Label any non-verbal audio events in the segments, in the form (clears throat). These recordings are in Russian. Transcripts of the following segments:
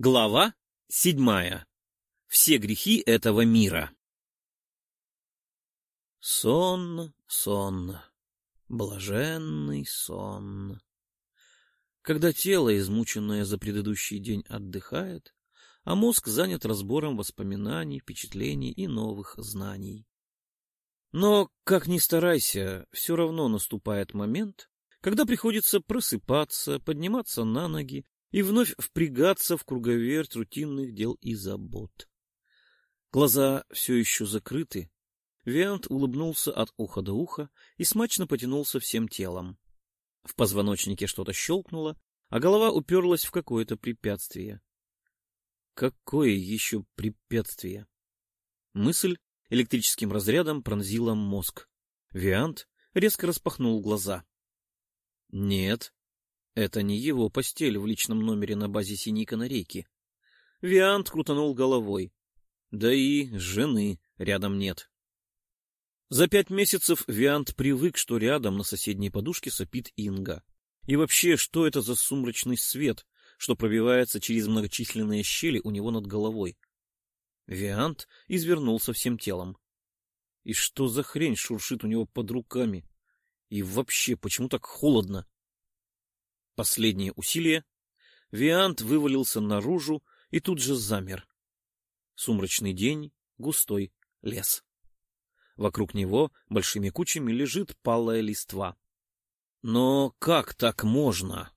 Глава седьмая. Все грехи этого мира. Сон, сон, блаженный сон. Когда тело, измученное за предыдущий день, отдыхает, а мозг занят разбором воспоминаний, впечатлений и новых знаний. Но, как ни старайся, все равно наступает момент, когда приходится просыпаться, подниматься на ноги и вновь впрягаться в круговерть рутинных дел и забот. Глаза все еще закрыты. Виант улыбнулся от уха до уха и смачно потянулся всем телом. В позвоночнике что-то щелкнуло, а голова уперлась в какое-то препятствие. Какое еще препятствие? Мысль электрическим разрядом пронзила мозг. Виант резко распахнул глаза. Нет, это не его постель в личном номере на базе «Синей канарейки». Виант крутанул головой. Да и жены рядом нет. За пять месяцев Виант привык, что рядом на соседней подушке сопит Инга. И вообще, что это за сумрачный свет, что пробивается через многочисленные щели у него над головой? Виант извернулся всем телом. И что за хрень шуршит у него под руками? И вообще, почему так холодно? Последнее усилие. Виант вывалился наружу и тут же замер. Сумрачный день, густой лес. Вокруг него большими кучами лежит палая листва. Но как так можно?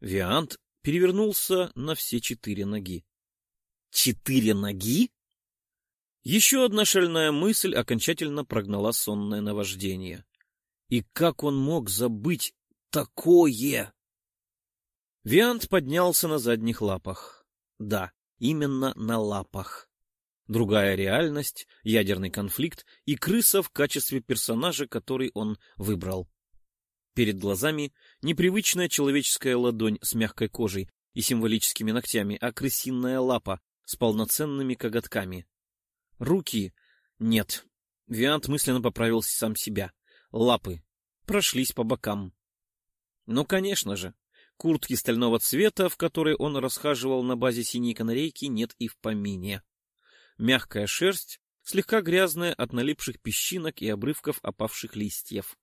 Виант перевернулся на все четыре ноги. Четыре ноги? Еще одна шальная мысль окончательно прогнала сонное наваждение. И как он мог забыть такое? Виант поднялся на задних лапах. Да, именно на лапах. Другая реальность, ядерный конфликт и крыса в качестве персонажа, который он выбрал. Перед глазами непривычная человеческая ладонь с мягкой кожей и символическими ногтями, а крысиная лапа с полноценными коготками. Руки... Нет. Виант мысленно поправился сам себя. Лапы. Прошлись по бокам. Ну, конечно же, куртки стального цвета, в которой он расхаживал на базе синей канарейки, нет и в помине. Мягкая шерсть, слегка грязная от налипших песчинок и обрывков опавших листьев.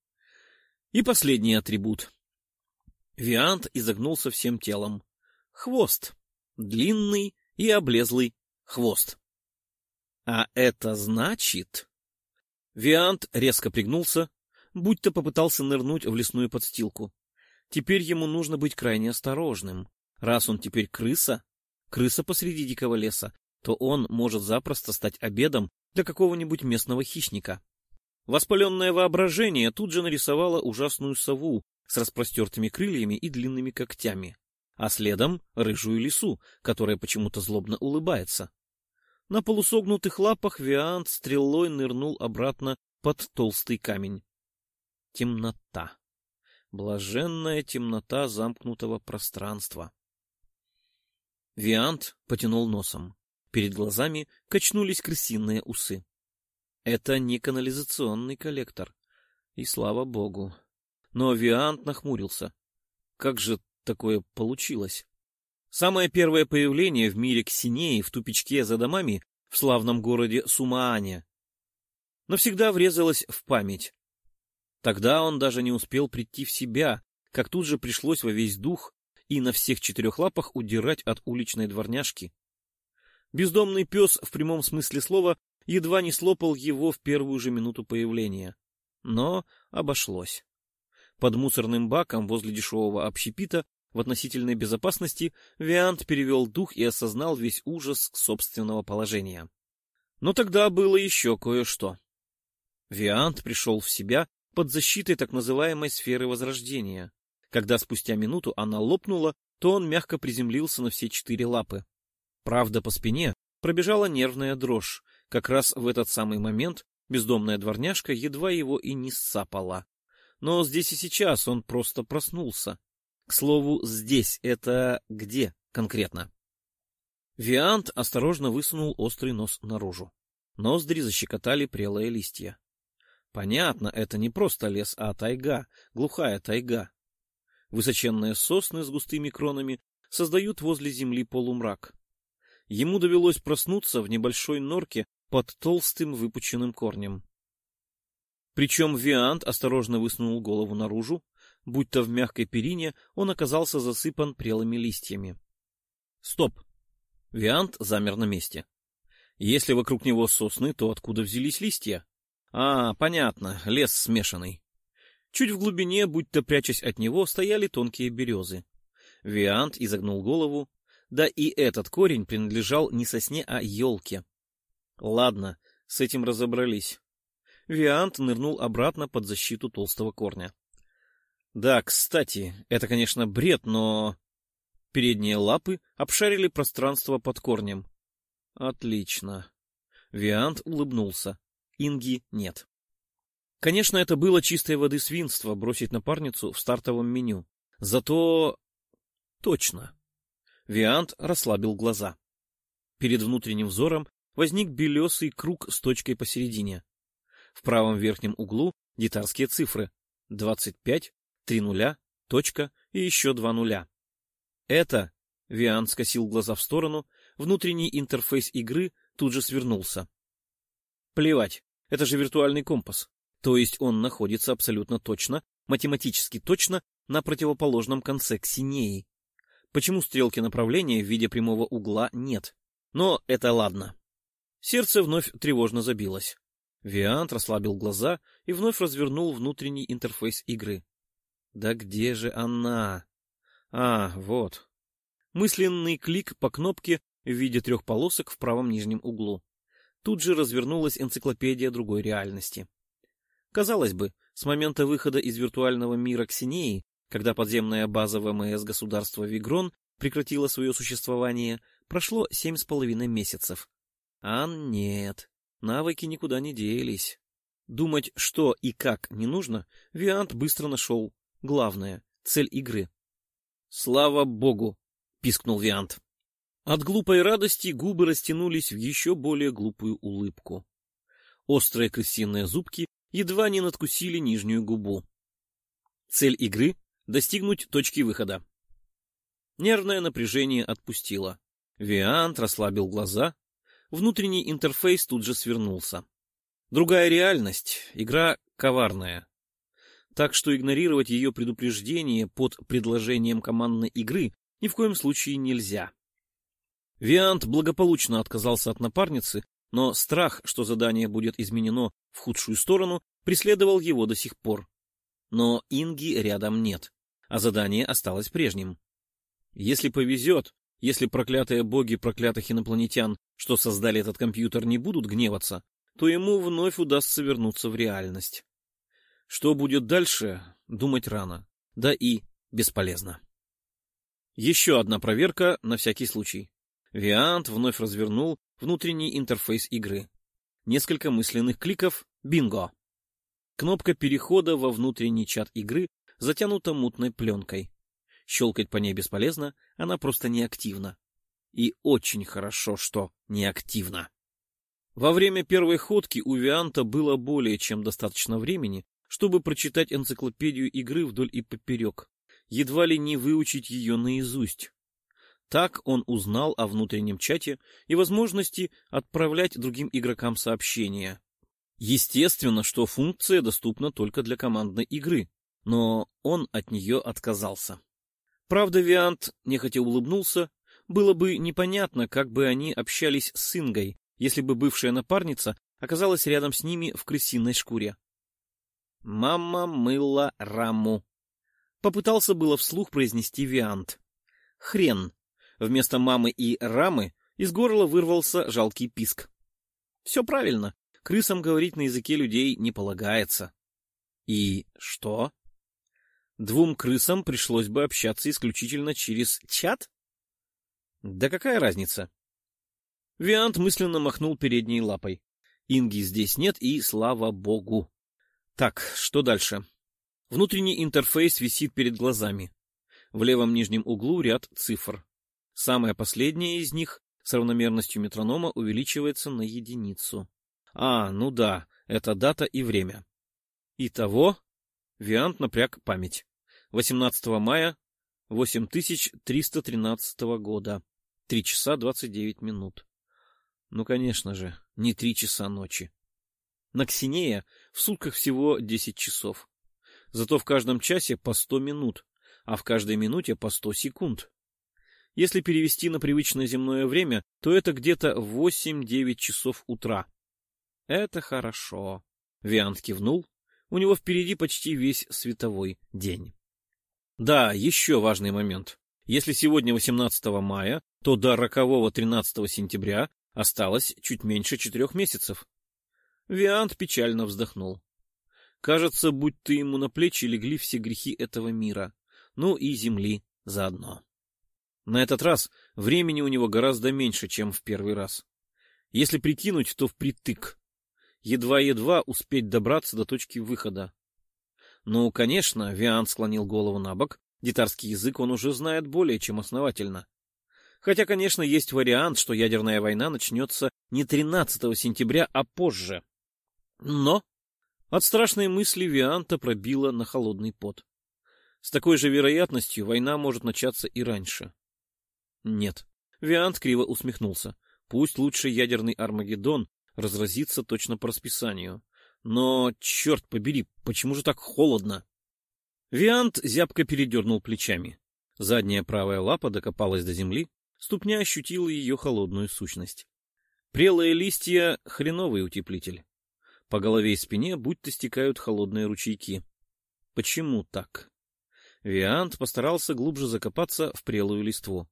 И последний атрибут. Виант изогнулся всем телом. Хвост. Длинный и облезлый хвост. А это значит... Виант резко пригнулся, будто попытался нырнуть в лесную подстилку. Теперь ему нужно быть крайне осторожным. Раз он теперь крыса, крыса посреди дикого леса, то он может запросто стать обедом для какого-нибудь местного хищника. Воспаленное воображение тут же нарисовало ужасную сову с распростертыми крыльями и длинными когтями, а следом рыжую лису, которая почему-то злобно улыбается. На полусогнутых лапах Виант стрелой нырнул обратно под толстый камень. Темнота блаженная темнота замкнутого пространства. Виант потянул носом. Перед глазами качнулись крысиные усы. Это не канализационный коллектор. И слава богу. Но Виант нахмурился. Как же такое получилось? Самое первое появление в мире Ксинеи в тупичке за домами в славном городе Сумаане навсегда врезалось в память. Тогда он даже не успел прийти в себя, как тут же пришлось во весь дух и на всех четырех лапах удирать от уличной дворняжки. Бездомный пес, в прямом смысле слова, едва не слопал его в первую же минуту появления. Но обошлось. Под мусорным баком возле дешевого общепита в относительной безопасности Виант перевел дух и осознал весь ужас собственного положения. Но тогда было еще кое-что. Виант пришел в себя под защитой так называемой сферы Возрождения. Когда спустя минуту она лопнула, то он мягко приземлился на все четыре лапы. Правда, по спине пробежала нервная дрожь. Как раз в этот самый момент бездомная дворняжка едва его и не сцапала. Но здесь и сейчас он просто проснулся. К слову, здесь это где конкретно? Виант осторожно высунул острый нос наружу. Ноздри защекотали прелые листья. Понятно, это не просто лес, а тайга, глухая тайга. Высоченные сосны с густыми кронами создают возле земли полумрак. Ему довелось проснуться в небольшой норке под толстым выпученным корнем. Причем Виант осторожно высунул голову наружу, будто в мягкой перине он оказался засыпан прелыми листьями. Стоп! Виант замер на месте. Если вокруг него сосны, то откуда взялись листья? А, понятно, лес смешанный. Чуть в глубине, будто прячась от него, стояли тонкие березы. Виант изогнул голову. Да и этот корень принадлежал не сосне, а елке. Ладно, с этим разобрались. Виант нырнул обратно под защиту толстого корня. Да, кстати, это, конечно, бред, но... Передние лапы обшарили пространство под корнем. Отлично. Виант улыбнулся. Инги нет. Конечно, это было чистой воды свинство бросить напарницу в стартовом меню. Зато... Точно. Виант расслабил глаза. Перед внутренним взором возник белесый круг с точкой посередине. В правом верхнем углу гитарские цифры. 25, 3 нуля, точка и еще два нуля. Это, Виан скосил глаза в сторону, внутренний интерфейс игры тут же свернулся. Плевать, это же виртуальный компас. То есть он находится абсолютно точно, математически точно, на противоположном конце Ксинеи. Почему стрелки направления в виде прямого угла нет? Но это ладно. Сердце вновь тревожно забилось. Виант расслабил глаза и вновь развернул внутренний интерфейс игры. Да где же она? А, вот. Мысленный клик по кнопке в виде трех полосок в правом нижнем углу. Тут же развернулась энциклопедия другой реальности. Казалось бы, с момента выхода из виртуального мира Ксинеи, когда подземная база ВМС государства Вигрон прекратила свое существование, прошло семь с половиной месяцев. А нет, Навыки никуда не делись. Думать, что и как не нужно, Виант быстро нашел. Главное — цель игры. «Слава богу!» — пискнул Виант. От глупой радости губы растянулись в еще более глупую улыбку. Острые крысиные зубки едва не надкусили нижнюю губу. Цель игры — достигнуть точки выхода. Нервное напряжение отпустило. Виант расслабил глаза внутренний интерфейс тут же свернулся. Другая реальность, игра коварная. Так что игнорировать ее предупреждение под предложением командной игры ни в коем случае нельзя. Виант благополучно отказался от напарницы, но страх, что задание будет изменено в худшую сторону, преследовал его до сих пор. Но Инги рядом нет, а задание осталось прежним. Если повезет, если проклятые боги проклятых инопланетян, что создали этот компьютер, не будут гневаться, то ему вновь удастся вернуться в реальность. Что будет дальше, думать рано, да и бесполезно. Еще одна проверка на всякий случай. Виант вновь развернул внутренний интерфейс игры. Несколько мысленных кликов — бинго! Кнопка перехода во внутренний чат игры затянута мутной пленкой. Щелкать по ней бесполезно, она просто неактивна. И очень хорошо, что неактивна. Во время первой ходки у Вианта было более чем достаточно времени, чтобы прочитать энциклопедию игры вдоль и поперек, едва ли не выучить ее наизусть. Так он узнал о внутреннем чате и возможности отправлять другим игрокам сообщения. Естественно, что функция доступна только для командной игры, но он от нее отказался. Правда, Виант нехотя улыбнулся. Было бы непонятно, как бы они общались с Ингой, если бы бывшая напарница оказалась рядом с ними в крысиной шкуре. «Мама мыла раму», — попытался было вслух произнести Виант. «Хрен». Вместо мамы и рамы из горла вырвался жалкий писк. «Все правильно. Крысам говорить на языке людей не полагается». «И что?» Двум крысам пришлось бы общаться исключительно через чат? Да какая разница? Виант мысленно махнул передней лапой. Инги здесь нет, и слава богу. Так, что дальше? Внутренний интерфейс висит перед глазами. В левом нижнем углу ряд цифр. Самая последняя из них с равномерностью метронома увеличивается на единицу. А, ну да, это дата и время. Итого Виант напряг память. 18 мая 8313 года. Три часа двадцать девять минут. Ну, конечно же, не три часа ночи. На Ксинея в сутках всего десять часов. Зато в каждом часе по сто минут, а в каждой минуте по сто секунд. Если перевести на привычное земное время, то это где-то восемь-девять часов утра. Это хорошо. Виант кивнул. У него впереди почти весь световой день. Да, еще важный момент. Если сегодня 18 мая, то до рокового 13 сентября осталось чуть меньше четырех месяцев. Виант печально вздохнул. Кажется, будто ему на плечи легли все грехи этого мира, ну и земли заодно. На этот раз времени у него гораздо меньше, чем в первый раз. Если прикинуть, то впритык. Едва-едва успеть добраться до точки выхода. Ну, конечно, Виан склонил голову на бок. Гитарский язык он уже знает более чем основательно. Хотя, конечно, есть вариант, что ядерная война начнется не 13 сентября, а позже. Но от страшной мысли Вианта пробило на холодный пот. С такой же вероятностью война может начаться и раньше. Нет. Виант криво усмехнулся. Пусть лучше ядерный Армагеддон разразится точно по расписанию. Но, черт побери, почему же так холодно? Виант зябко передернул плечами. Задняя правая лапа докопалась до земли, ступня ощутила ее холодную сущность. Прелые листья — хреновый утеплитель. По голове и спине будто стекают холодные ручейки. Почему так? Виант постарался глубже закопаться в прелую листву.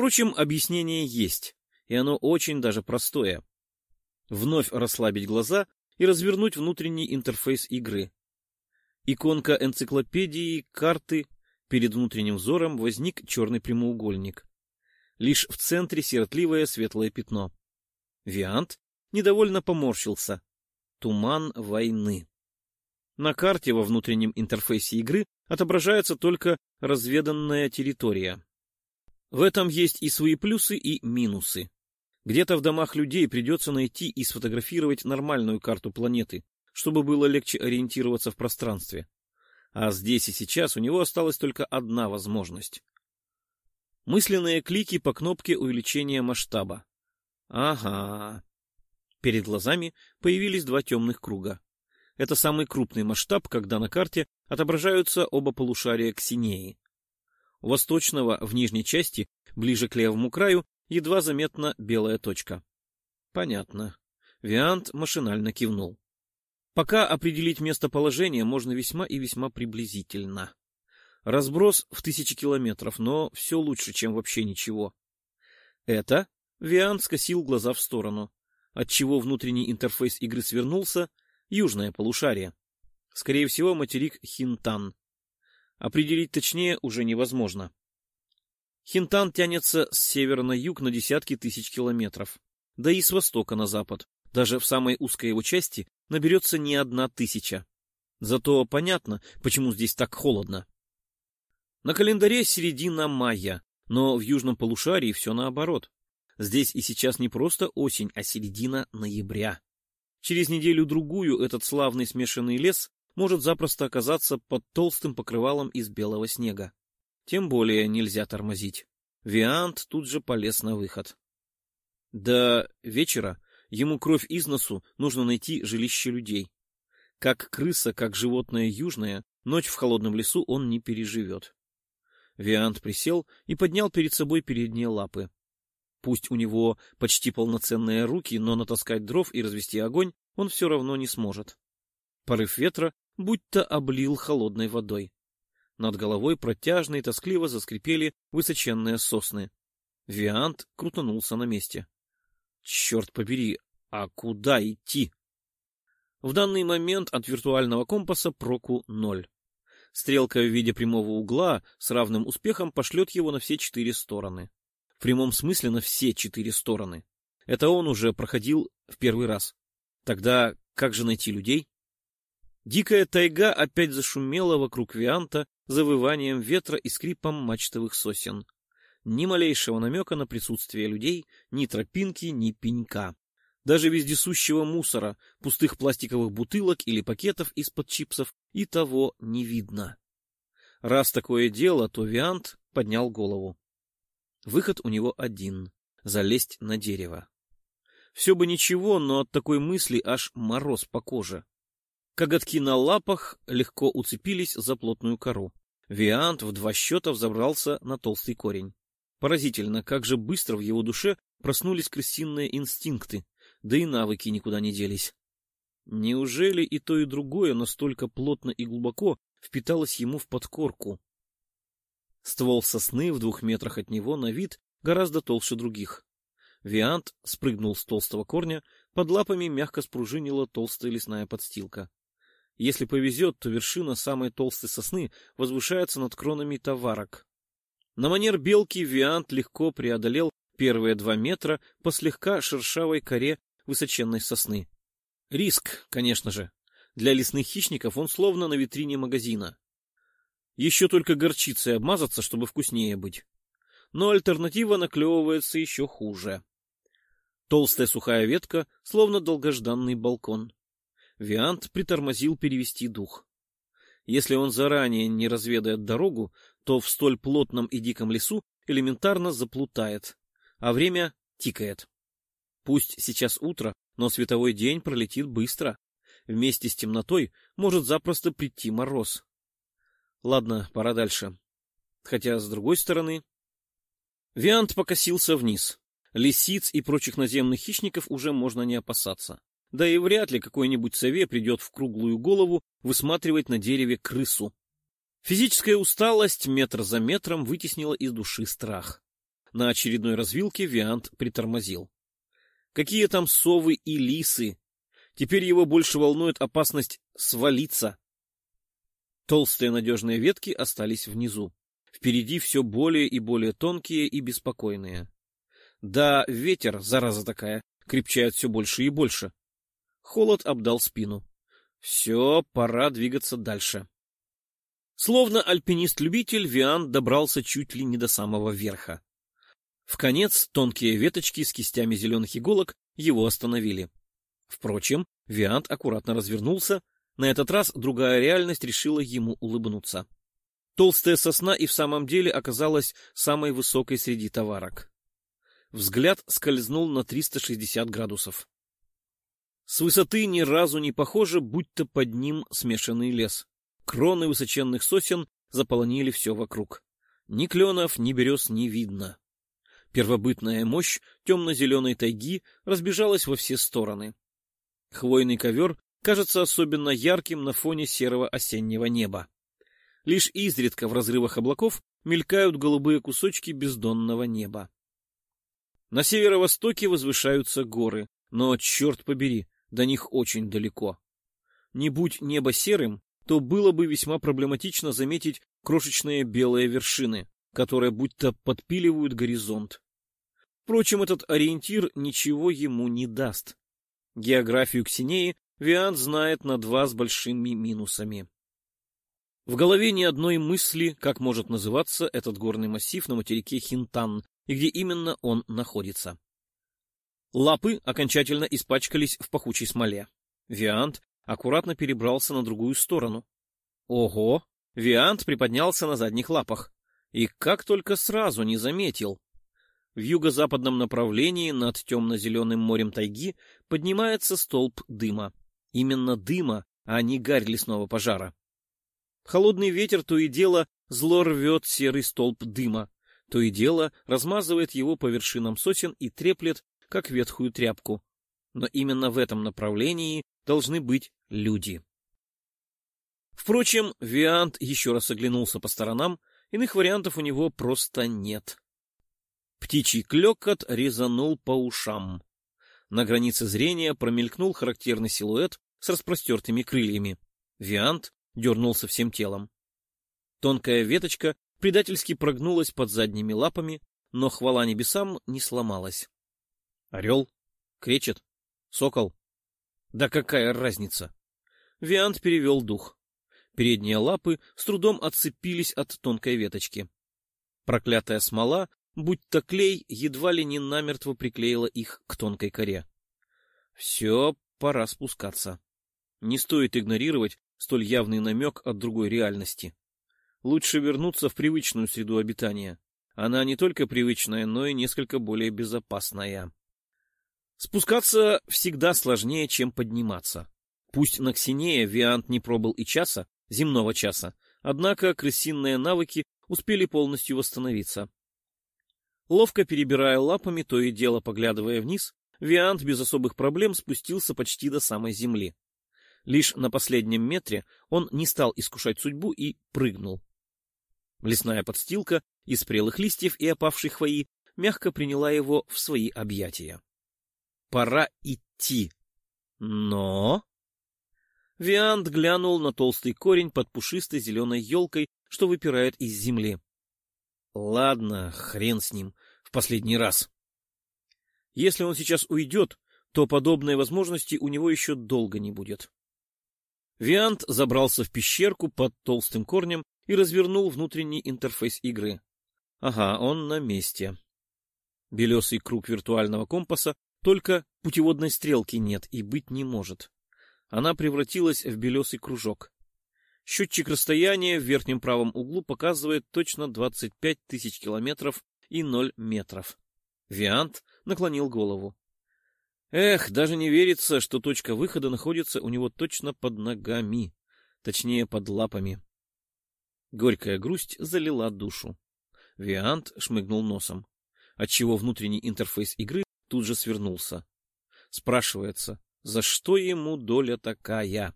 Впрочем, объяснение есть, и оно очень даже простое. Вновь расслабить глаза и развернуть внутренний интерфейс игры. Иконка энциклопедии, карты, перед внутренним взором возник черный прямоугольник. Лишь в центре сиротливое светлое пятно. Виант недовольно поморщился. Туман войны. На карте во внутреннем интерфейсе игры отображается только разведанная территория. В этом есть и свои плюсы, и минусы. Где-то в домах людей придется найти и сфотографировать нормальную карту планеты, чтобы было легче ориентироваться в пространстве. А здесь и сейчас у него осталась только одна возможность. Мысленные клики по кнопке увеличения масштаба. Ага. Перед глазами появились два темных круга. Это самый крупный масштаб, когда на карте отображаются оба полушария Ксинеи. Восточного, в нижней части, ближе к левому краю, едва заметна белая точка. Понятно. Виант машинально кивнул. Пока определить местоположение можно весьма и весьма приблизительно. Разброс в тысячи километров, но все лучше, чем вообще ничего. Это Виант скосил глаза в сторону, отчего внутренний интерфейс игры свернулся, южное полушарие. Скорее всего, материк Хинтан. Определить точнее уже невозможно. Хинтан тянется с севера на юг на десятки тысяч километров, да и с востока на запад. Даже в самой узкой его части наберется не одна тысяча. Зато понятно, почему здесь так холодно. На календаре середина мая, но в южном полушарии все наоборот. Здесь и сейчас не просто осень, а середина ноября. Через неделю-другую этот славный смешанный лес может запросто оказаться под толстым покрывалом из белого снега. Тем более нельзя тормозить. Виант тут же полез на выход. До вечера ему кровь из носу нужно найти жилище людей. Как крыса, как животное южное, ночь в холодном лесу он не переживет. Виант присел и поднял перед собой передние лапы. Пусть у него почти полноценные руки, но натаскать дров и развести огонь он все равно не сможет. Порыв ветра будто облил холодной водой. Над головой протяжно и тоскливо заскрипели высоченные сосны. Виант крутанулся на месте. Черт побери, а куда идти? В данный момент от виртуального компаса проку ноль. Стрелка в виде прямого угла с равным успехом пошлет его на все четыре стороны. В прямом смысле на все четыре стороны. Это он уже проходил в первый раз. Тогда как же найти людей? Дикая тайга опять зашумела вокруг Вианта завыванием ветра и скрипом мачтовых сосен. Ни малейшего намека на присутствие людей, ни тропинки, ни пенька. Даже вездесущего мусора, пустых пластиковых бутылок или пакетов из-под чипсов и того не видно. Раз такое дело, то Виант поднял голову. Выход у него один — залезть на дерево. Все бы ничего, но от такой мысли аж мороз по коже. Коготки на лапах легко уцепились за плотную кору. Виант в два счета взобрался на толстый корень. Поразительно, как же быстро в его душе проснулись крысиные инстинкты, да и навыки никуда не делись. Неужели и то, и другое настолько плотно и глубоко впиталось ему в подкорку? Ствол сосны в двух метрах от него на вид гораздо толще других. Виант спрыгнул с толстого корня, под лапами мягко спружинила толстая лесная подстилка. Если повезет, то вершина самой толстой сосны возвышается над кронами товарок. На манер белки Виант легко преодолел первые два метра по слегка шершавой коре высоченной сосны. Риск, конечно же. Для лесных хищников он словно на витрине магазина. Еще только горчицей обмазаться, чтобы вкуснее быть. Но альтернатива наклевывается еще хуже. Толстая сухая ветка, словно долгожданный балкон. Виант притормозил перевести дух. Если он заранее не разведает дорогу, то в столь плотном и диком лесу элементарно заплутает, а время тикает. Пусть сейчас утро, но световой день пролетит быстро. Вместе с темнотой может запросто прийти мороз. Ладно, пора дальше. Хотя, с другой стороны... Виант покосился вниз. Лисиц и прочих наземных хищников уже можно не опасаться. Да и вряд ли какой-нибудь сове придет в круглую голову высматривать на дереве крысу. Физическая усталость метр за метром вытеснила из души страх. На очередной развилке Виант притормозил. Какие там совы и лисы? Теперь его больше волнует опасность свалиться. Толстые надежные ветки остались внизу. Впереди все более и более тонкие и беспокойные. Да, ветер, зараза такая, крепчает все больше и больше. Холод обдал спину. Все, пора двигаться дальше. Словно альпинист-любитель, Виан добрался чуть ли не до самого верха. В конец тонкие веточки с кистями зеленых иголок его остановили. Впрочем, Виант аккуратно развернулся. На этот раз другая реальность решила ему улыбнуться. Толстая сосна и в самом деле оказалась самой высокой среди товарок. Взгляд скользнул на 360 градусов. С высоты ни разу не похоже, будто под ним смешанный лес. Кроны высоченных сосен заполонили все вокруг. Ни кленов, ни берез не видно. Первобытная мощь темно-зеленой тайги разбежалась во все стороны. Хвойный ковер кажется особенно ярким на фоне серого осеннего неба. Лишь изредка в разрывах облаков мелькают голубые кусочки бездонного неба. На северо-востоке возвышаются горы, но, черт побери, до них очень далеко. Не будь небо серым, то было бы весьма проблематично заметить крошечные белые вершины, которые будто подпиливают горизонт. Впрочем, этот ориентир ничего ему не даст. Географию Ксинеи Виант знает на два с большими минусами. В голове ни одной мысли, как может называться этот горный массив на материке Хинтан и где именно он находится. Лапы окончательно испачкались в пахучей смоле. Виант аккуратно перебрался на другую сторону. Ого! Виант приподнялся на задних лапах. И как только сразу не заметил. В юго-западном направлении над темно-зеленым морем тайги поднимается столб дыма. Именно дыма, а не гарь лесного пожара. Холодный ветер то и дело зло рвет серый столб дыма, то и дело размазывает его по вершинам сосен и треплет как ветхую тряпку. Но именно в этом направлении должны быть люди. Впрочем, Виант еще раз оглянулся по сторонам, иных вариантов у него просто нет. Птичий клекот резанул по ушам. На границе зрения промелькнул характерный силуэт с распростертыми крыльями. Виант дернулся всем телом. Тонкая веточка предательски прогнулась под задними лапами, но хвала небесам не сломалась. Орел? Кречет? Сокол? Да какая разница? Виант перевел дух. Передние лапы с трудом отцепились от тонкой веточки. Проклятая смола, будь то клей, едва ли не намертво приклеила их к тонкой коре. Все, пора спускаться. Не стоит игнорировать столь явный намек от другой реальности. Лучше вернуться в привычную среду обитания. Она не только привычная, но и несколько более безопасная. Спускаться всегда сложнее, чем подниматься. Пусть на Ксинея Виант не пробыл и часа, земного часа, однако крысиные навыки успели полностью восстановиться. Ловко перебирая лапами, то и дело поглядывая вниз, Виант без особых проблем спустился почти до самой земли. Лишь на последнем метре он не стал искушать судьбу и прыгнул. Лесная подстилка из прелых листьев и опавшей хвои мягко приняла его в свои объятия. Пора идти. Но... Виант глянул на толстый корень под пушистой зеленой елкой, что выпирает из земли. Ладно, хрен с ним, в последний раз. Если он сейчас уйдет, то подобной возможности у него еще долго не будет. Виант забрался в пещерку под толстым корнем и развернул внутренний интерфейс игры. Ага, он на месте. Белесый круг виртуального компаса, только путеводной стрелки нет и быть не может. Она превратилась в белесый кружок. Счетчик расстояния в верхнем правом углу показывает точно 25 тысяч километров и 0 метров. Виант наклонил голову. Эх, даже не верится, что точка выхода находится у него точно под ногами, точнее, под лапами. Горькая грусть залила душу. Виант шмыгнул носом, отчего внутренний интерфейс игры тут же свернулся. Спрашивается, за что ему доля такая?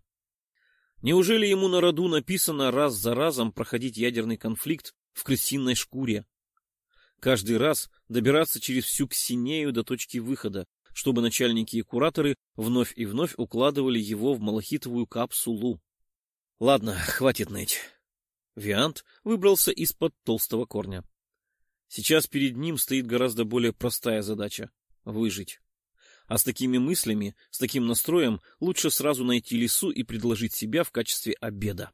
Неужели ему на роду написано раз за разом проходить ядерный конфликт в крысиной шкуре? Каждый раз добираться через всю Ксинею до точки выхода, чтобы начальники и кураторы вновь и вновь укладывали его в малахитовую капсулу. Ладно, хватит ныть. Виант выбрался из-под толстого корня. Сейчас перед ним стоит гораздо более простая задача — выжить. А с такими мыслями, с таким настроем лучше сразу найти лесу и предложить себя в качестве обеда.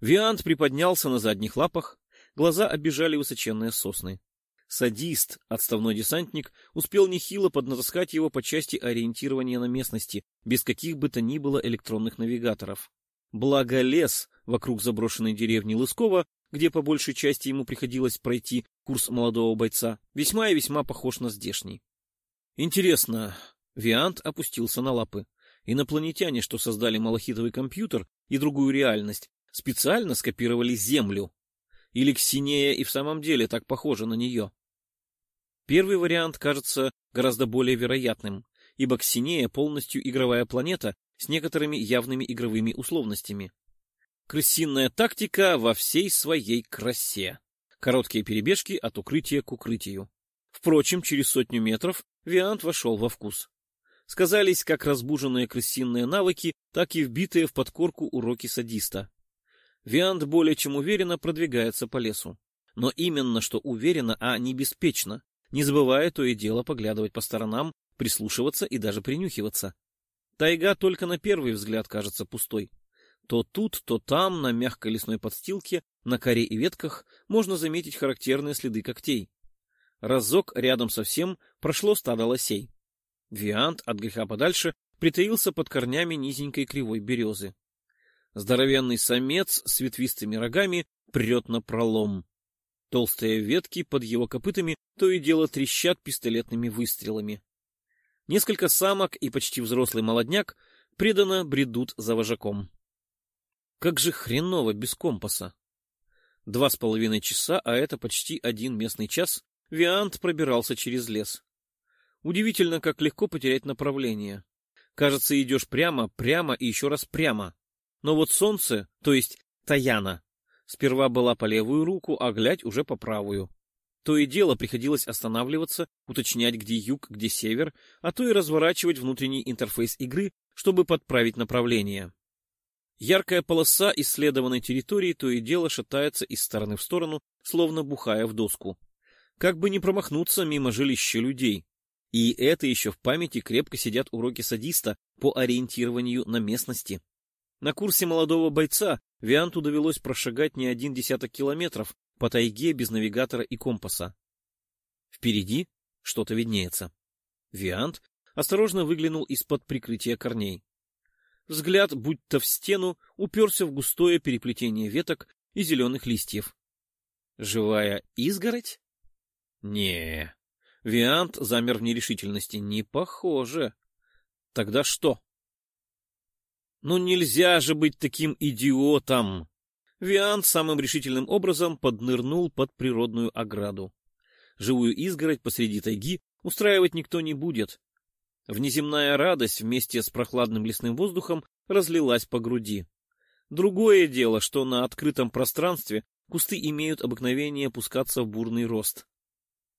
Виант приподнялся на задних лапах, глаза обижали высоченные сосны. Садист, отставной десантник, успел нехило поднатаскать его по части ориентирования на местности, без каких бы то ни было электронных навигаторов. Благо лес вокруг заброшенной деревни Лыскова где по большей части ему приходилось пройти курс молодого бойца, весьма и весьма похож на здешний. Интересно, Виант опустился на лапы. Инопланетяне, что создали малахитовый компьютер и другую реальность, специально скопировали Землю. Или Ксинея и в самом деле так похожа на нее? Первый вариант кажется гораздо более вероятным, ибо Ксинея полностью игровая планета с некоторыми явными игровыми условностями. Крысиная тактика во всей своей красе. Короткие перебежки от укрытия к укрытию. Впрочем, через сотню метров Виант вошел во вкус. Сказались как разбуженные крысиные навыки, так и вбитые в подкорку уроки садиста. Виант более чем уверенно продвигается по лесу. Но именно что уверенно, а не беспечно, не забывая то и дело поглядывать по сторонам, прислушиваться и даже принюхиваться. Тайга только на первый взгляд кажется пустой. То тут, то там, на мягкой лесной подстилке, на коре и ветках можно заметить характерные следы когтей. Разок рядом со всем прошло стадо лосей. Виант от греха подальше притаился под корнями низенькой кривой березы. Здоровенный самец с ветвистыми рогами прет на пролом. Толстые ветки под его копытами то и дело трещат пистолетными выстрелами. Несколько самок и почти взрослый молодняк преданно бредут за вожаком. Как же хреново без компаса. Два с половиной часа, а это почти один местный час, Виант пробирался через лес. Удивительно, как легко потерять направление. Кажется, идешь прямо, прямо и еще раз прямо. Но вот солнце, то есть Таяна, сперва была по левую руку, а глядь уже по правую. То и дело приходилось останавливаться, уточнять, где юг, где север, а то и разворачивать внутренний интерфейс игры, чтобы подправить направление. Яркая полоса исследованной территории то и дело шатается из стороны в сторону, словно бухая в доску. Как бы не промахнуться мимо жилища людей. И это еще в памяти крепко сидят уроки садиста по ориентированию на местности. На курсе молодого бойца Вианту довелось прошагать не один десяток километров по тайге без навигатора и компаса. Впереди что-то виднеется. Виант осторожно выглянул из-под прикрытия корней. Взгляд, будто в стену, уперся в густое переплетение веток и зеленых листьев. Живая изгородь? Не. Виант замер в нерешительности. Не похоже. Тогда что? Ну нельзя же быть таким идиотом! Виант самым решительным образом поднырнул под природную ограду. Живую изгородь посреди тайги устраивать никто не будет. Внеземная радость вместе с прохладным лесным воздухом разлилась по груди. Другое дело, что на открытом пространстве кусты имеют обыкновение пускаться в бурный рост.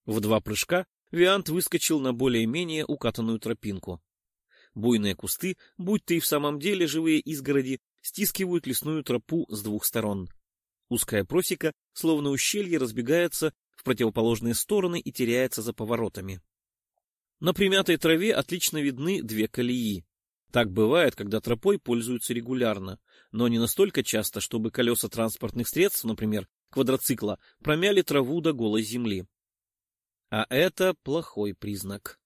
В два прыжка Виант выскочил на более-менее укатанную тропинку. Буйные кусты, будь то и в самом деле живые изгороди, стискивают лесную тропу с двух сторон. Узкая просека, словно ущелье, разбегается в противоположные стороны и теряется за поворотами. На примятой траве отлично видны две колеи. Так бывает, когда тропой пользуются регулярно, но не настолько часто, чтобы колеса транспортных средств, например, квадроцикла, промяли траву до голой земли. А это плохой признак.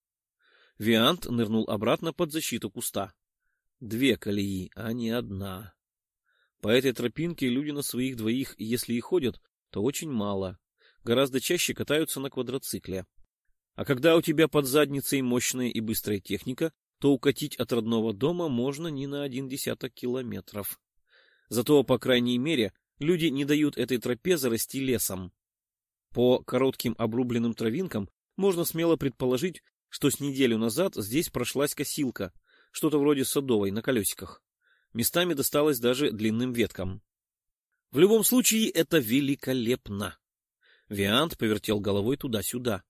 Виант нырнул обратно под защиту куста. Две колеи, а не одна. По этой тропинке люди на своих двоих, если и ходят, то очень мало. Гораздо чаще катаются на квадроцикле. А когда у тебя под задницей мощная и быстрая техника, то укатить от родного дома можно не на один десяток километров. Зато, по крайней мере, люди не дают этой тропе зарасти лесом. По коротким обрубленным травинкам можно смело предположить, что с неделю назад здесь прошлась косилка, что-то вроде садовой на колесиках. Местами досталось даже длинным веткам. В любом случае, это великолепно. Виант повертел головой туда-сюда.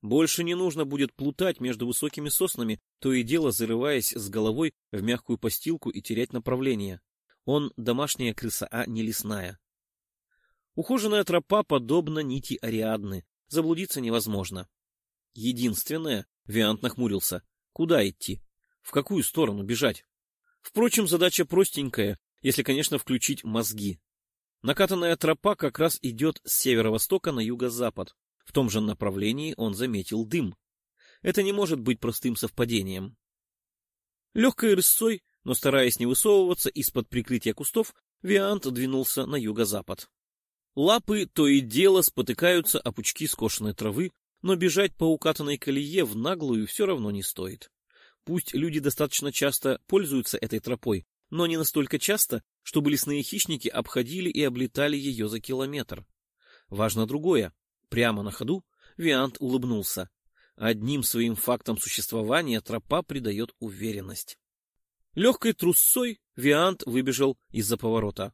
Больше не нужно будет плутать между высокими соснами, то и дело зарываясь с головой в мягкую постилку и терять направление. Он домашняя крыса, а не лесная. Ухоженная тропа подобна нити Ариадны. Заблудиться невозможно. Единственное, Виант нахмурился, куда идти? В какую сторону бежать? Впрочем, задача простенькая, если, конечно, включить мозги. Накатанная тропа как раз идет с северо-востока на юго-запад. В том же направлении он заметил дым. Это не может быть простым совпадением. Легкой рысцой, но стараясь не высовываться из-под прикрытия кустов, Виант двинулся на юго-запад. Лапы то и дело спотыкаются о пучки скошенной травы, но бежать по укатанной колее в наглую все равно не стоит. Пусть люди достаточно часто пользуются этой тропой, но не настолько часто, чтобы лесные хищники обходили и облетали ее за километр. Важно другое. Прямо на ходу Виант улыбнулся. Одним своим фактом существования тропа придает уверенность. Легкой трусцой Виант выбежал из-за поворота.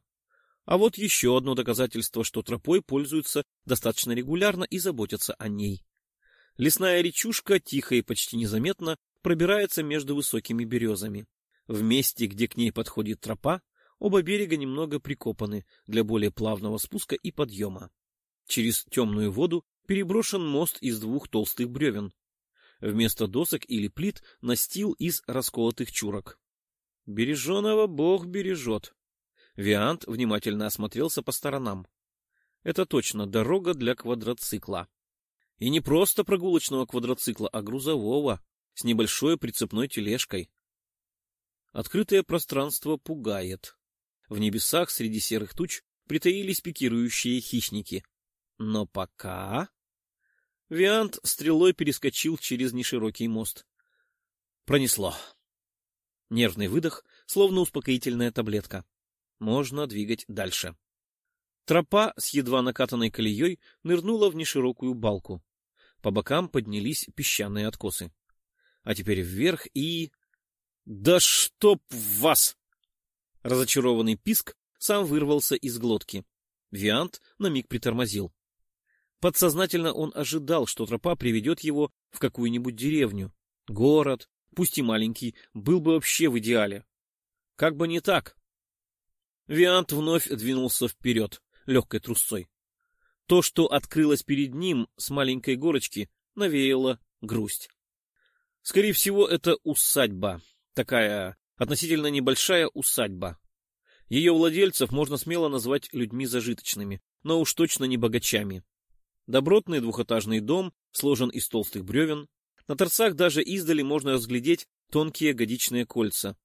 А вот еще одно доказательство, что тропой пользуются достаточно регулярно и заботятся о ней. Лесная речушка тихо и почти незаметно пробирается между высокими березами. В месте, где к ней подходит тропа, оба берега немного прикопаны для более плавного спуска и подъема. Через темную воду переброшен мост из двух толстых бревен. Вместо досок или плит настил из расколотых чурок. Береженого Бог бережет. Виант внимательно осмотрелся по сторонам. Это точно дорога для квадроцикла. И не просто прогулочного квадроцикла, а грузового, с небольшой прицепной тележкой. Открытое пространство пугает. В небесах среди серых туч притаились пикирующие хищники. Но пока... Виант стрелой перескочил через неширокий мост. Пронесло. Нервный выдох, словно успокоительная таблетка. Можно двигать дальше. Тропа с едва накатанной колеей нырнула в неширокую балку. По бокам поднялись песчаные откосы. А теперь вверх и... Да чтоб вас! Разочарованный писк сам вырвался из глотки. Виант на миг притормозил. Подсознательно он ожидал, что тропа приведет его в какую-нибудь деревню. Город, пусть и маленький, был бы вообще в идеале. Как бы не так. Виант вновь двинулся вперед, легкой трусцой. То, что открылось перед ним с маленькой горочки, навеяло грусть. Скорее всего, это усадьба. Такая относительно небольшая усадьба. Ее владельцев можно смело назвать людьми зажиточными, но уж точно не богачами. Добротный двухэтажный дом сложен из толстых бревен. На торцах даже издали можно разглядеть тонкие годичные кольца.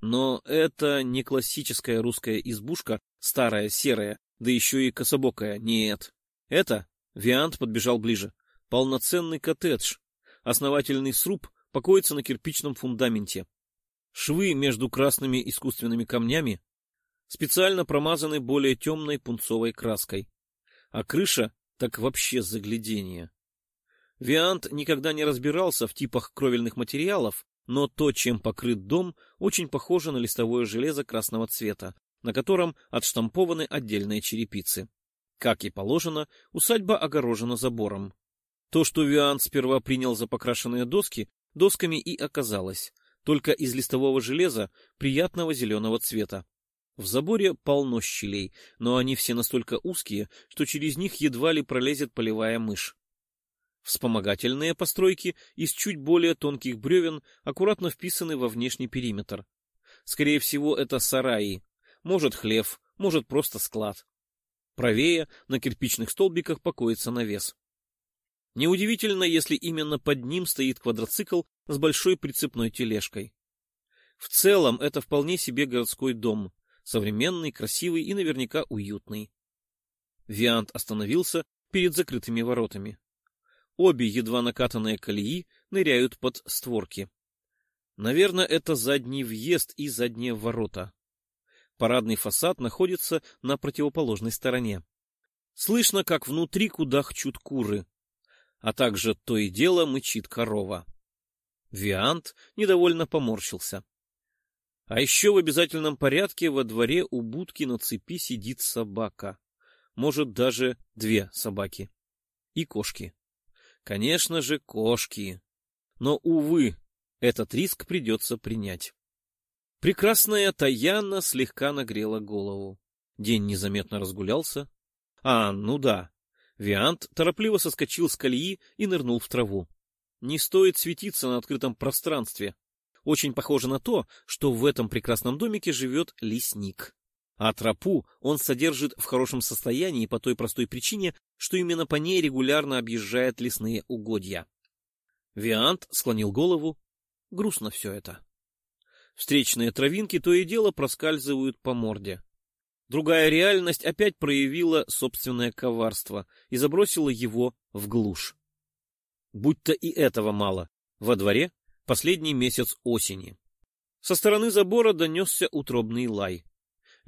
Но это не классическая русская избушка, старая, серая, Да еще и кособокая. Нет. Это... Виант подбежал ближе. Полноценный коттедж. Основательный сруб покоится на кирпичном фундаменте. Швы между красными искусственными камнями специально промазаны более темной пунцовой краской. А крыша так вообще заглядение. Виант никогда не разбирался в типах кровельных материалов, но то, чем покрыт дом, очень похоже на листовое железо красного цвета, на котором отштампованы отдельные черепицы. Как и положено, усадьба огорожена забором. То, что Виант сперва принял за покрашенные доски, досками и оказалось, только из листового железа приятного зеленого цвета. В заборе полно щелей, но они все настолько узкие, что через них едва ли пролезет полевая мышь. Вспомогательные постройки из чуть более тонких бревен аккуратно вписаны во внешний периметр. Скорее всего, это сараи, может хлев, может просто склад. Правее на кирпичных столбиках покоится навес. Неудивительно, если именно под ним стоит квадроцикл с большой прицепной тележкой. В целом, это вполне себе городской дом, современный, красивый и наверняка уютный. Виант остановился перед закрытыми воротами. Обе едва накатанные колеи ныряют под створки. Наверное, это задний въезд и задние ворота. Парадный фасад находится на противоположной стороне. Слышно, как внутри кудахчут куры, а также то и дело мычит корова. Виант недовольно поморщился. А еще в обязательном порядке во дворе у будки на цепи сидит собака. Может, даже две собаки. И кошки. Конечно же, кошки. Но, увы, этот риск придется принять. Прекрасная Таяна слегка нагрела голову. День незаметно разгулялся. А, ну да. Виант торопливо соскочил с колеи и нырнул в траву. Не стоит светиться на открытом пространстве. Очень похоже на то, что в этом прекрасном домике живет лесник. А тропу он содержит в хорошем состоянии по той простой причине, что именно по ней регулярно объезжает лесные угодья. Виант склонил голову. Грустно все это. Встречные травинки то и дело проскальзывают по морде. Другая реальность опять проявила собственное коварство и забросила его в глушь. Будь-то и этого мало. Во дворе последний месяц осени. Со стороны забора донесся утробный лай.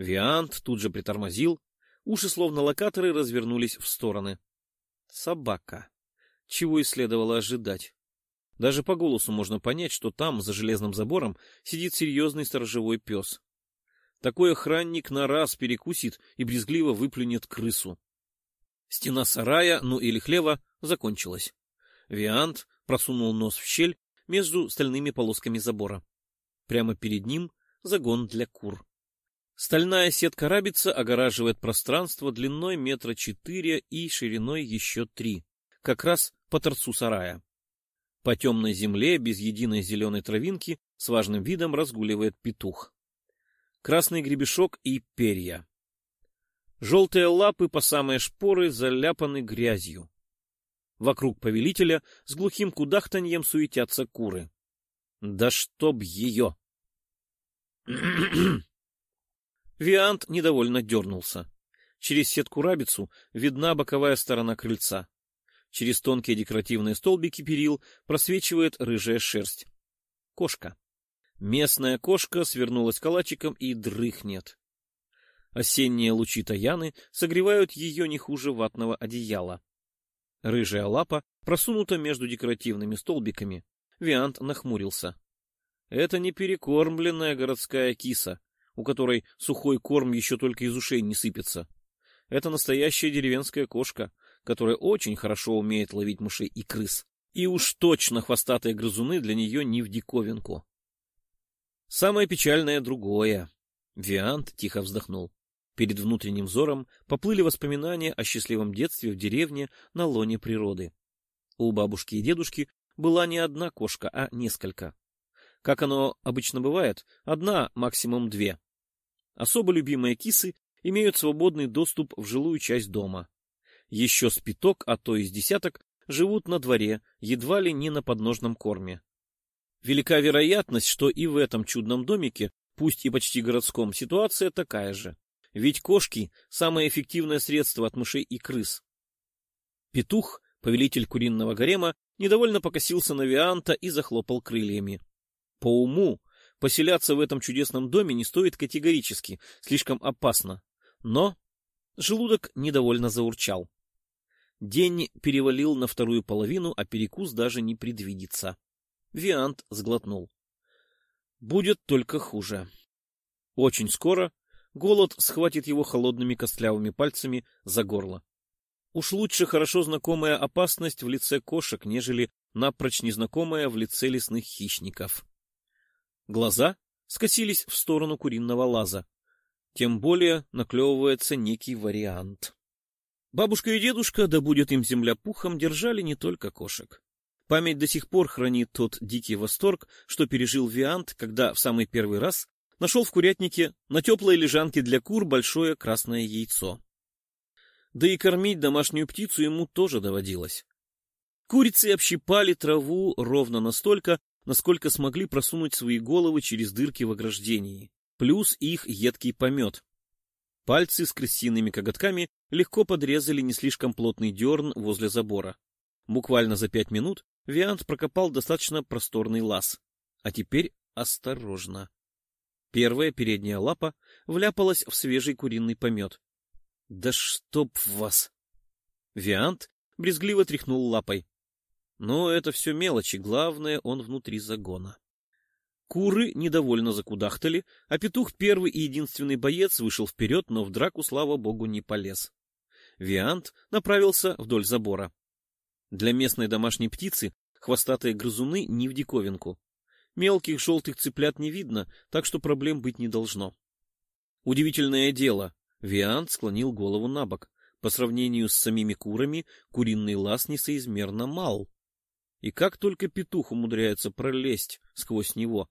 Виант тут же притормозил, уши словно локаторы развернулись в стороны. Собака. Чего и следовало ожидать. Даже по голосу можно понять, что там, за железным забором, сидит серьезный сторожевой пес. Такой охранник на раз перекусит и брезгливо выплюнет крысу. Стена сарая, ну или хлева, закончилась. Виант просунул нос в щель между стальными полосками забора. Прямо перед ним загон для кур. Стальная сетка рабица огораживает пространство длиной метра четыре и шириной еще три, как раз по торцу сарая. По темной земле, без единой зеленой травинки, с важным видом разгуливает петух. Красный гребешок и перья. Желтые лапы по самые шпоры заляпаны грязью. Вокруг повелителя с глухим кудахтаньем суетятся куры. Да чтоб ее! (clears throat) Виант недовольно дернулся. Через сетку-рабицу видна боковая сторона крыльца. Через тонкие декоративные столбики перил просвечивает рыжая шерсть. Кошка. Местная кошка свернулась калачиком и дрыхнет. Осенние лучи Таяны согревают ее не хуже ватного одеяла. Рыжая лапа просунута между декоративными столбиками. Виант нахмурился. Это не перекормленная городская киса, у которой сухой корм еще только из ушей не сыпется. Это настоящая деревенская кошка, которая очень хорошо умеет ловить мышей и крыс. И уж точно хвостатые грызуны для нее не в диковинку. Самое печальное другое. Виант тихо вздохнул. Перед внутренним взором поплыли воспоминания о счастливом детстве в деревне на лоне природы. У бабушки и дедушки была не одна кошка, а несколько. Как оно обычно бывает, одна, максимум две. Особо любимые кисы имеют свободный доступ в жилую часть дома. Еще спиток, а то и с десяток, живут на дворе, едва ли не на подножном корме. Велика вероятность, что и в этом чудном домике, пусть и почти городском, ситуация такая же. Ведь кошки — самое эффективное средство от мышей и крыс. Петух, повелитель куриного гарема, недовольно покосился на Вианта и захлопал крыльями. По уму, поселяться в этом чудесном доме не стоит категорически, слишком опасно. Но желудок недовольно заурчал. День перевалил на вторую половину, а перекус даже не предвидится. Виант сглотнул. Будет только хуже. Очень скоро голод схватит его холодными костлявыми пальцами за горло. Уж лучше хорошо знакомая опасность в лице кошек, нежели напрочь незнакомая в лице лесных хищников. Глаза скосились в сторону куриного лаза. Тем более наклевывается некий вариант. Бабушка и дедушка, да будет им земля пухом, держали не только кошек. Память до сих пор хранит тот дикий восторг, что пережил Виант, когда в самый первый раз нашел в курятнике на теплой лежанке для кур большое красное яйцо. Да и кормить домашнюю птицу ему тоже доводилось. Курицы общипали траву ровно настолько, насколько смогли просунуть свои головы через дырки в ограждении, плюс их едкий помет. Пальцы с крысиными коготками легко подрезали не слишком плотный дерн возле забора. Буквально за пять минут Виант прокопал достаточно просторный лаз. А теперь осторожно. Первая передняя лапа вляпалась в свежий куриный помет. Да чтоб вас! Виант брезгливо тряхнул лапой. Но это все мелочи, главное, он внутри загона. Куры недовольно закудахтали, а петух, первый и единственный боец, вышел вперед, но в драку, слава богу, не полез. Виант направился вдоль забора. Для местной домашней птицы хвостатые грызуны не в диковинку. Мелких желтых цыплят не видно, так что проблем быть не должно. Удивительное дело, Виант склонил голову на бок. По сравнению с самими курами, куриный лаз несоизмерно мал. И как только петух умудряется пролезть сквозь него.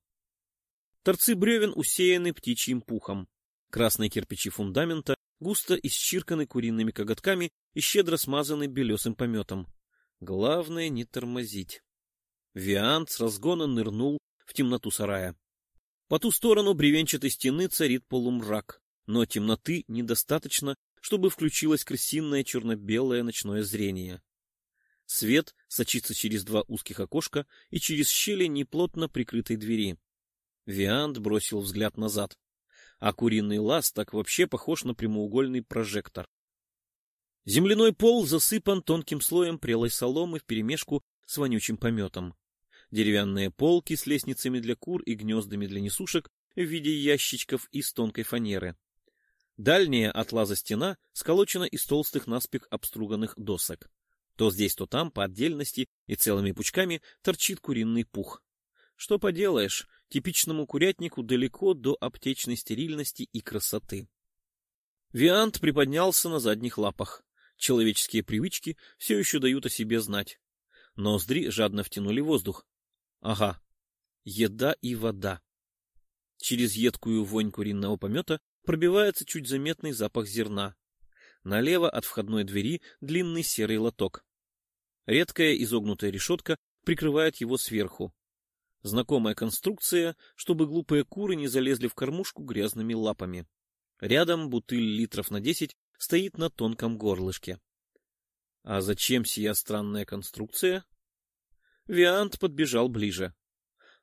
Торцы бревен усеяны птичьим пухом. Красные кирпичи фундамента густо исчирканы куриными коготками и щедро смазаны белесым пометом. Главное не тормозить. Виант с разгона нырнул в темноту сарая. По ту сторону бревенчатой стены царит полумрак, но темноты недостаточно, чтобы включилось крысиное черно-белое ночное зрение. Свет сочится через два узких окошка и через щели неплотно прикрытой двери. Виант бросил взгляд назад. А куриный лаз так вообще похож на прямоугольный прожектор. Земляной пол засыпан тонким слоем прелой соломы вперемешку с вонючим пометом деревянные полки с лестницами для кур и гнездами для несушек в виде ящичков из тонкой фанеры. Дальняя от лаза стена сколочена из толстых наспех обструганных досок. То здесь, то там, по отдельности и целыми пучками, торчит куриный пух. Что поделаешь, типичному курятнику далеко до аптечной стерильности и красоты. Виант приподнялся на задних лапах. Человеческие привычки все еще дают о себе знать. Ноздри жадно втянули воздух. Ага, еда и вода. Через едкую вонь куриного помета пробивается чуть заметный запах зерна. Налево от входной двери длинный серый лоток. Редкая изогнутая решетка прикрывает его сверху. Знакомая конструкция, чтобы глупые куры не залезли в кормушку грязными лапами. Рядом бутыль литров на десять стоит на тонком горлышке. А зачем сия странная конструкция? Виант подбежал ближе.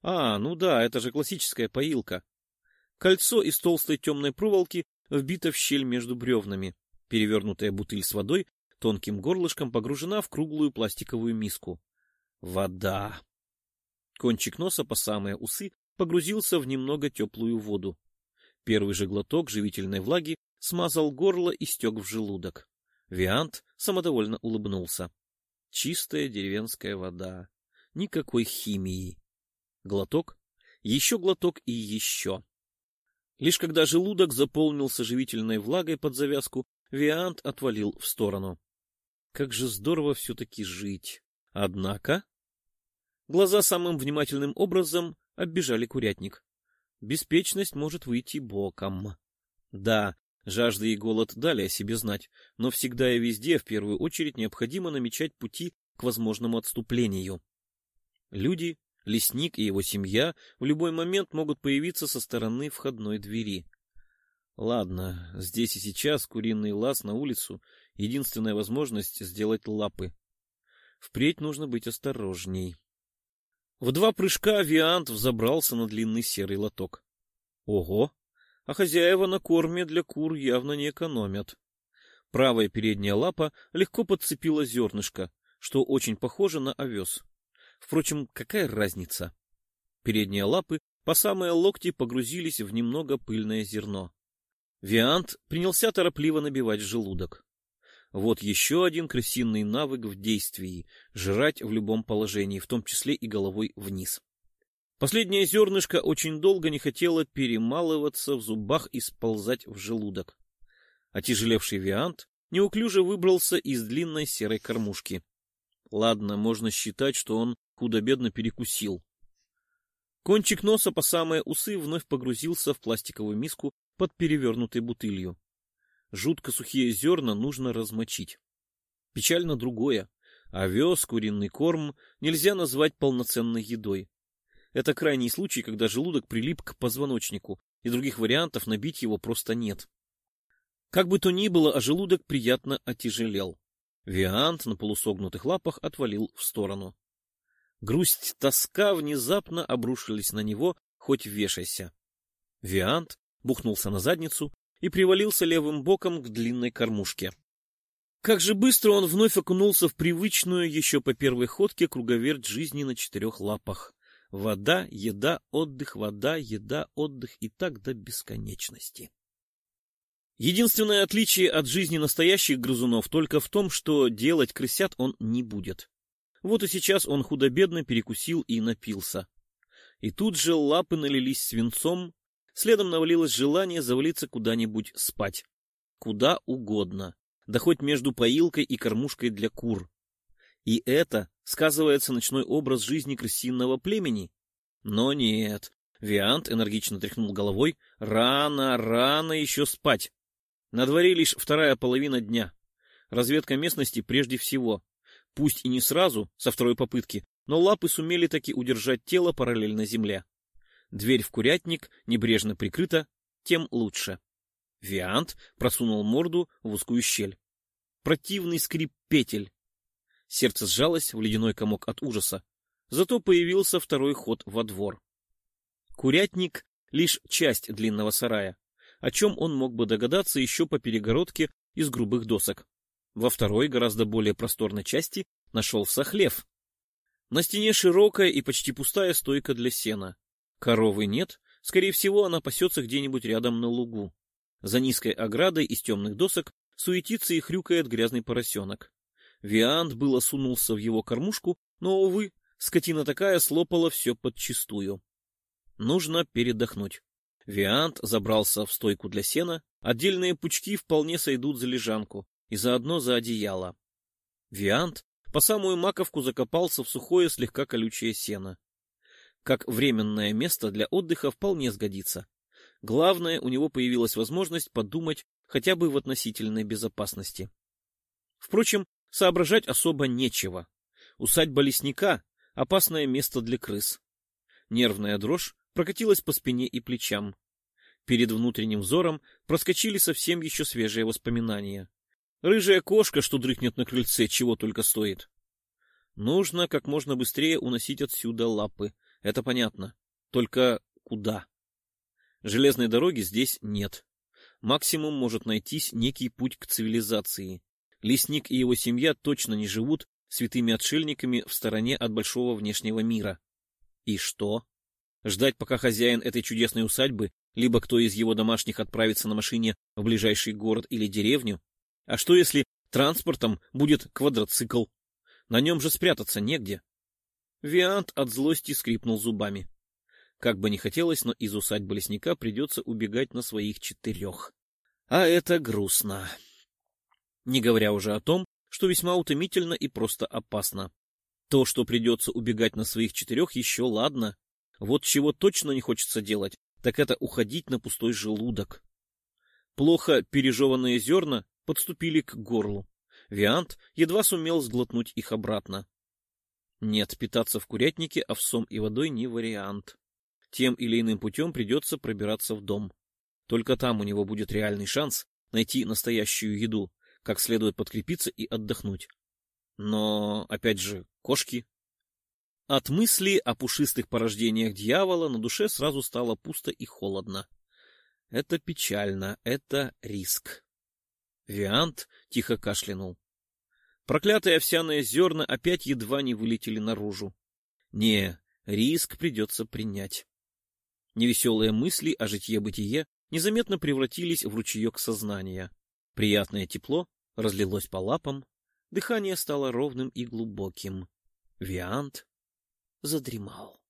А, ну да, это же классическая поилка. Кольцо из толстой темной проволоки вбито в щель между бревнами. Перевернутая бутыль с водой тонким горлышком погружена в круглую пластиковую миску. Вода. Кончик носа по самые усы погрузился в немного теплую воду. Первый же глоток живительной влаги смазал горло и стек в желудок. Виант самодовольно улыбнулся. Чистая деревенская вода никакой химии. Глоток, еще глоток и еще. Лишь когда желудок заполнился живительной влагой под завязку, Виант отвалил в сторону. Как же здорово все-таки жить. Однако... Глаза самым внимательным образом оббежали курятник. Беспечность может выйти боком. Да, жажда и голод дали о себе знать, но всегда и везде в первую очередь необходимо намечать пути к возможному отступлению. Люди, лесник и его семья в любой момент могут появиться со стороны входной двери. Ладно, здесь и сейчас куриный лаз на улицу — единственная возможность сделать лапы. Впредь нужно быть осторожней. В два прыжка Виант взобрался на длинный серый лоток. Ого! А хозяева на корме для кур явно не экономят. Правая передняя лапа легко подцепила зернышко, что очень похоже на овес. Впрочем, какая разница? Передние лапы по самые локти погрузились в немного пыльное зерно. Виант принялся торопливо набивать желудок. Вот еще один крысиный навык в действии — жрать в любом положении, в том числе и головой вниз. Последнее зернышко очень долго не хотело перемалываться в зубах и сползать в желудок. Отяжелевший Виант неуклюже выбрался из длинной серой кормушки. Ладно, можно считать, что он худо-бедно перекусил. Кончик носа по самые усы вновь погрузился в пластиковую миску под перевернутой бутылью. Жутко сухие зерна нужно размочить. Печально другое. Овес, куриный корм нельзя назвать полноценной едой. Это крайний случай, когда желудок прилип к позвоночнику, и других вариантов набить его просто нет. Как бы то ни было, а желудок приятно отяжелел. Виант на полусогнутых лапах отвалил в сторону. Грусть, тоска внезапно обрушились на него, хоть вешайся. Виант бухнулся на задницу и привалился левым боком к длинной кормушке. Как же быстро он вновь окунулся в привычную еще по первой ходке круговерть жизни на четырех лапах. Вода, еда, отдых, вода, еда, отдых и так до бесконечности. Единственное отличие от жизни настоящих грызунов только в том, что делать крысят он не будет. Вот и сейчас он худо-бедно перекусил и напился. И тут же лапы налились свинцом, Следом навалилось желание завалиться куда-нибудь спать. Куда угодно. Да хоть между поилкой и кормушкой для кур. И это сказывается ночной образ жизни крысиного племени? Но нет. Виант энергично тряхнул головой. Рано, рано еще спать. На дворе лишь вторая половина дня. Разведка местности прежде всего. Пусть и не сразу, со второй попытки, но лапы сумели таки удержать тело параллельно земле. Дверь в курятник небрежно прикрыта, тем лучше. Виант просунул морду в узкую щель. Противный скрип петель. Сердце сжалось в ледяной комок от ужаса. Зато появился второй ход во двор. Курятник — лишь часть длинного сарая, о чем он мог бы догадаться еще по перегородке из грубых досок. Во второй, гораздо более просторной части, нашелся хлев. На стене широкая и почти пустая стойка для сена. Коровы нет, скорее всего, она пасется где-нибудь рядом на лугу. За низкой оградой из темных досок суетится и хрюкает грязный поросенок. Виант было сунулся в его кормушку, но, увы, скотина такая слопала все подчистую. Нужно передохнуть. Виант забрался в стойку для сена, отдельные пучки вполне сойдут за лежанку и заодно за одеяло. Виант по самую маковку закопался в сухое слегка колючее сено как временное место для отдыха вполне сгодится. Главное, у него появилась возможность подумать хотя бы в относительной безопасности. Впрочем, соображать особо нечего. Усадьба лесника — опасное место для крыс. Нервная дрожь прокатилась по спине и плечам. Перед внутренним взором проскочили совсем еще свежие воспоминания. Рыжая кошка, что дрыхнет на крыльце, чего только стоит. Нужно как можно быстрее уносить отсюда лапы, это понятно. Только куда? Железной дороги здесь нет. Максимум может найтись некий путь к цивилизации. Лесник и его семья точно не живут святыми отшельниками в стороне от большого внешнего мира. И что? Ждать, пока хозяин этой чудесной усадьбы, либо кто из его домашних отправится на машине в ближайший город или деревню? А что, если транспортом будет квадроцикл? На нем же спрятаться негде. Виант от злости скрипнул зубами. Как бы не хотелось, но из усадьбы лесника придется убегать на своих четырех. А это грустно. Не говоря уже о том, что весьма утомительно и просто опасно. То, что придется убегать на своих четырех, еще ладно. Вот чего точно не хочется делать, так это уходить на пустой желудок. Плохо пережеванные зерна подступили к горлу. Виант едва сумел сглотнуть их обратно. Нет, питаться в курятнике овсом и водой не вариант. Тем или иным путем придется пробираться в дом. Только там у него будет реальный шанс найти настоящую еду, как следует подкрепиться и отдохнуть. Но, опять же, кошки. От мысли о пушистых порождениях дьявола на душе сразу стало пусто и холодно. Это печально, это риск. Виант тихо кашлянул. Проклятые овсяные зерна опять едва не вылетели наружу. Не, риск придется принять. Невеселые мысли о житье-бытие незаметно превратились в ручеек сознания. Приятное тепло разлилось по лапам, дыхание стало ровным и глубоким. Виант задремал.